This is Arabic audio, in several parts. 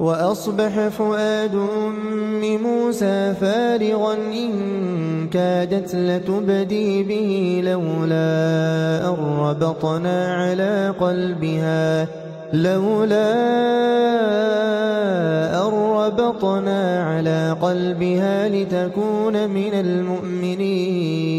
وأصبح فؤاد أم موسى فارغا إن كادت لتبدي به لولا أن ربطنا على قلبها لولا أن ربطنا على قلبها لتكون من المؤمنين.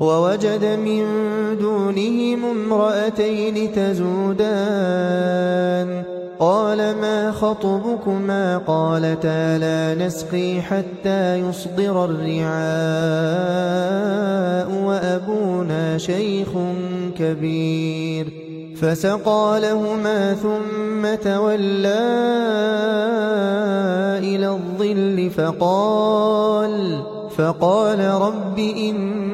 ووجد من دونهم امرأتين تزودان. قال ما خطبكما؟ قالتا لا نسقي حتى يصدر الرعاء وأبونا شيخ كبير. فسقى لهما ثم تولى إلى الظل فقال فقال رب إني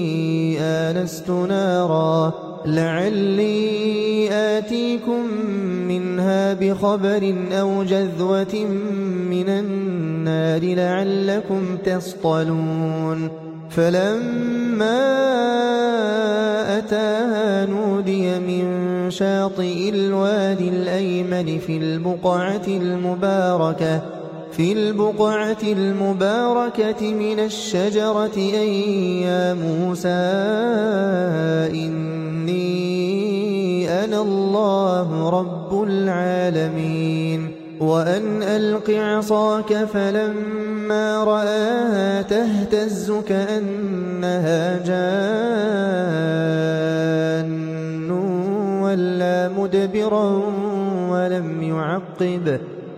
آنست نارا. لعلي آتيكم منها بخبر أو جذوة من النار لعلكم تصطلون. فلما أتاها نودي من شاطئ الوادي الأيمن في البقعة المباركة في البقعة المباركة من الشجرة أن يا موسى إني أنا الله رب العالمين. وأن ألق عصاك فلما فلما رآها تهتز كأنها جان ولا مدبرا ولم يعقب.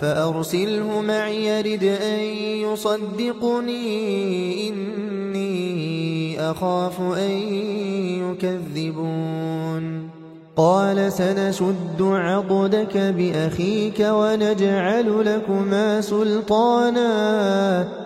فأرسله معي رد أن يصدقني إني أخاف أن يكذبون. قال سنشد عضدك بأخيك ونجعل لكما سلطانا.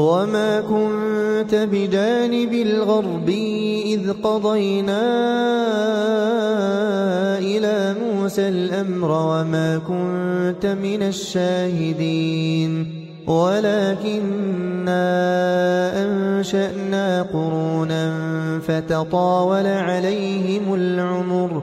وما كنت بجانب الغرب إذ قضينا إلى موسى الأمر وما كنت من الشاهدين ولكننا أنشأنا قرونا فتطاول عليهم العمر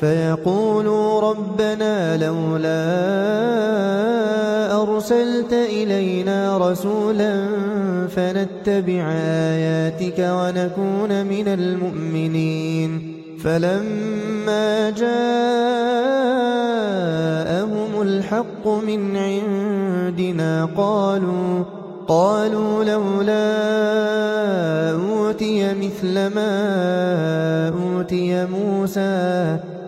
فيقولوا ربنا لولا أرسلت إلينا رسولا فنتبع آياتك ونكون من المؤمنين. فلما جاءهم الحق من عندنا قالوا قالوا لولا أوتي مثل ما أوتي موسى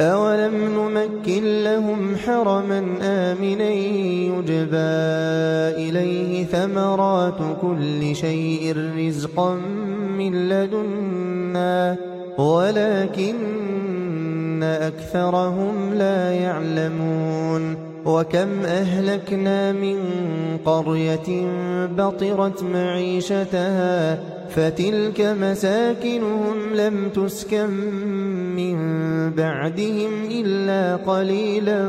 أولم نمكن لهم حرما آمنا يجبى إليه ثمرات كل شيء رزقا من لدنا ولكن أكثرهم لا يعلمون. وكم أهلكنا من قرية بطرت معيشتها فتلك مساكنهم لم تسكن من بعدهم إلا قليلا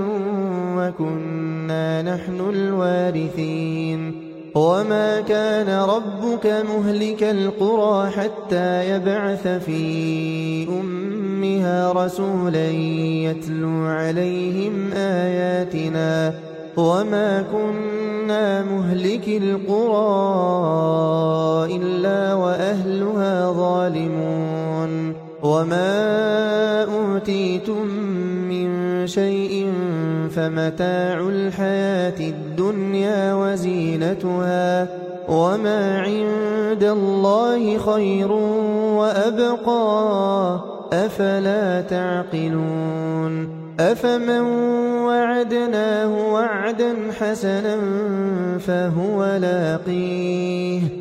وكنا نحن الوارثين. وما كان ربك مهلك القرى حتى يبعث في أمها رسولا يتلو عليهم آياتنا. وما كنا مهلك القرى إلا وأهلها ظالمون. وما أوتيتم من شيء فمتاع الحياة الدنيا وزينتها وما عند الله خير وأبقى أفلا تعقلون أفمن وعدناه وعدا حسنا فهو لاقيه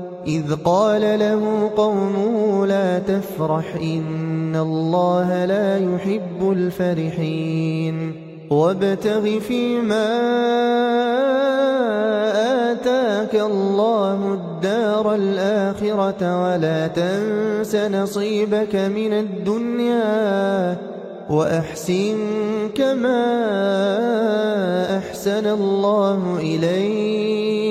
إذ قال له قومه لا تفرح إن الله لا يحب الفرحين وابتغ فيما آتاك الله الدار الآخرة ولا تنس نصيبك من الدنيا وأحسن كما أحسن الله إليك